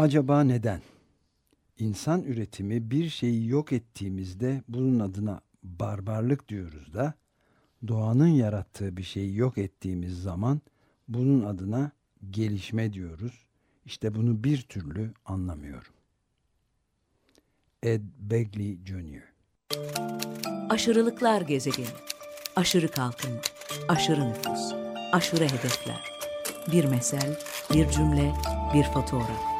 Acaba neden? İnsan üretimi bir şeyi yok ettiğimizde bunun adına barbarlık diyoruz da doğanın yarattığı bir şeyi yok ettiğimiz zaman bunun adına gelişme diyoruz. İşte bunu bir türlü anlamıyorum. Ed Begley Jr. Aşırılıklar gezegeni. Aşırı kalkınma, aşırı nüfus, aşırı hedefler. Bir mesel, bir cümle, bir fotoğraf.